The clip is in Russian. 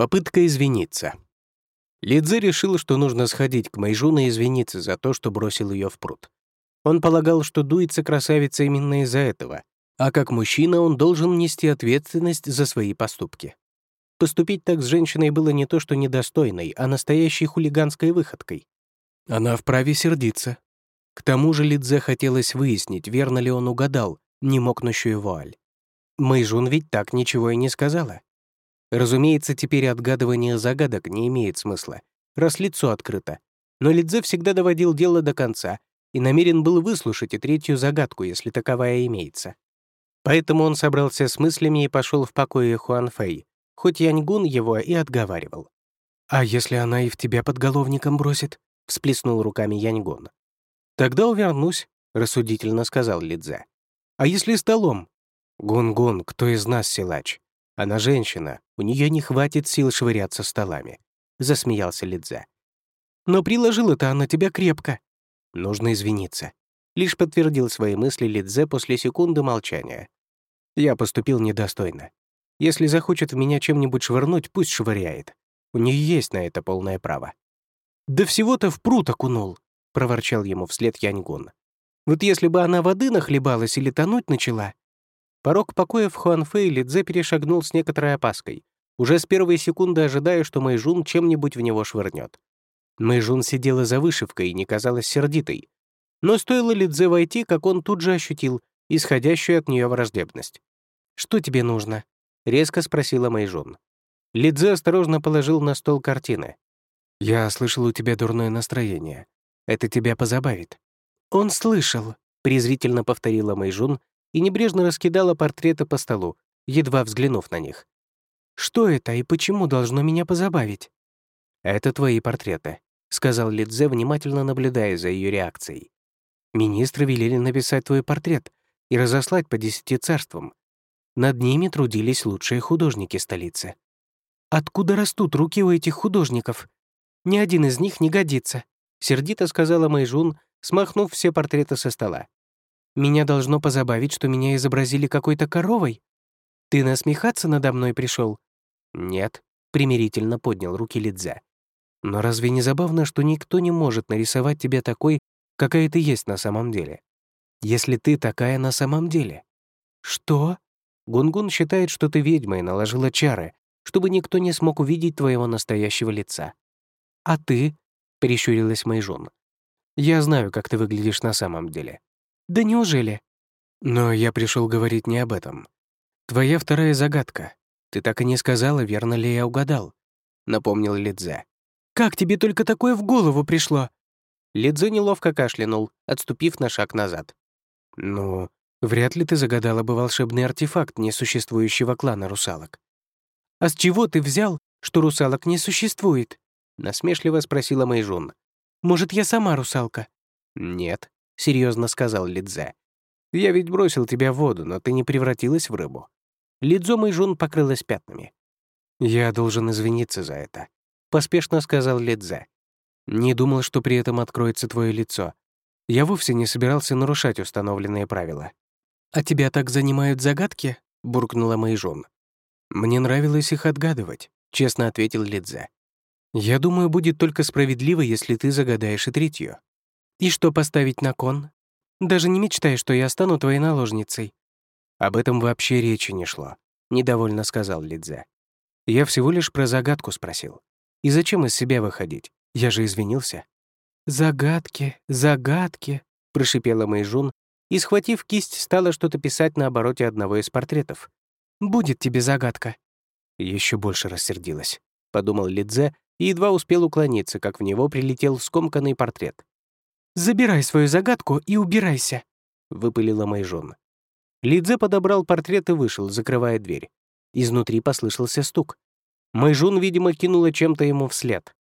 Попытка извиниться. Лидзе решил, что нужно сходить к Майжуну и извиниться за то, что бросил ее в пруд. Он полагал, что дуется красавица именно из-за этого, а как мужчина он должен нести ответственность за свои поступки. Поступить так с женщиной было не то что недостойной, а настоящей хулиганской выходкой. Она вправе сердиться. К тому же Лидзе хотелось выяснить, верно ли он угадал немокнущую вуаль. Мэйжун ведь так ничего и не сказала. Разумеется, теперь отгадывание загадок не имеет смысла, раз лицо открыто. Но Лидзе всегда доводил дело до конца и намерен был выслушать и третью загадку, если таковая имеется. Поэтому он собрался с мыслями и пошел в покое Хуанфэй, хоть Яньгун его и отговаривал. «А если она и в тебя подголовником бросит?» — всплеснул руками Яньгун. «Тогда увернусь», — рассудительно сказал Лидзе. «А если столом?» «Гун-гун, кто из нас силач? Она женщина, у нее не хватит сил швыряться столами», — засмеялся Лидзе. «Но приложила-то она тебя крепко». «Нужно извиниться», — лишь подтвердил свои мысли Лидзе после секунды молчания. «Я поступил недостойно. Если захочет в меня чем-нибудь швырнуть, пусть швыряет. У нее есть на это полное право». «Да всего-то в пруд окунул», — проворчал ему вслед Яньгун. «Вот если бы она воды нахлебалась или тонуть начала, Порог покоя в Хуанфэй Лидзе перешагнул с некоторой опаской, уже с первой секунды ожидая, что Мэйжун чем-нибудь в него швырнет. Мэйжун сидела за вышивкой и не казалась сердитой. Но стоило Лидзе войти, как он тут же ощутил исходящую от нее враждебность. «Что тебе нужно?» — резко спросила Мэйжун. Лидзе осторожно положил на стол картины. «Я слышал, у тебя дурное настроение. Это тебя позабавит». «Он слышал», — презрительно повторила Мэйжун, и небрежно раскидала портреты по столу, едва взглянув на них. «Что это и почему должно меня позабавить?» «Это твои портреты», — сказал Лидзе, внимательно наблюдая за ее реакцией. «Министры велели написать твой портрет и разослать по десяти царствам. Над ними трудились лучшие художники столицы. Откуда растут руки у этих художников? Ни один из них не годится», — сердито сказала Майжун, смахнув все портреты со стола. Меня должно позабавить, что меня изобразили какой-то коровой? Ты насмехаться надо мной пришел? Нет, примирительно поднял руки Лидзе. Но разве не забавно, что никто не может нарисовать тебя такой, какая ты есть на самом деле? Если ты такая на самом деле. Что? Гунгун считает, что ты ведьма и наложила чары, чтобы никто не смог увидеть твоего настоящего лица. А ты? Прищурилась Майжун. Я знаю, как ты выглядишь на самом деле. Да неужели? Но я пришел говорить не об этом. Твоя вторая загадка. Ты так и не сказала, верно ли я угадал. Напомнил Лидзе. Как тебе только такое в голову пришло? Лидзе неловко кашлянул, отступив на шаг назад. «Ну, вряд ли ты загадала бы волшебный артефакт несуществующего клана русалок». «А с чего ты взял, что русалок не существует?» — насмешливо спросила Мэйжун. «Может, я сама русалка?» «Нет», серьезно сказал Лидзе. «Я ведь бросил тебя в воду, но ты не превратилась в рыбу». Лидзо Мэйжун покрылась пятнами. «Я должен извиниться за это», — поспешно сказал Лидзе. «Не думал, что при этом откроется твое лицо. Я вовсе не собирался нарушать установленные правила». «А тебя так занимают загадки?» — буркнула Мэйжун. «Мне нравилось их отгадывать», — честно ответил Лидзе. «Я думаю, будет только справедливо, если ты загадаешь и третью». «И что поставить на кон? Даже не мечтай, что я стану твоей наложницей». «Об этом вообще речи не шло», — недовольно сказал Лидзе. «Я всего лишь про загадку спросил. И зачем из себя выходить? Я же извинился». «Загадки, загадки», — прошипела Мэйжун и, схватив кисть, стала что-то писать на обороте одного из портретов. «Будет тебе загадка». Еще больше рассердилась, — подумал Лидзе и едва успел уклониться, как в него прилетел скомканный портрет. «Забирай свою загадку и убирайся», — выпалила Майжон. Лидзе подобрал портрет и вышел, закрывая дверь. Изнутри послышался стук. Майжун, видимо, кинула чем-то ему вслед.